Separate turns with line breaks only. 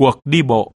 Cuộc đi bộ.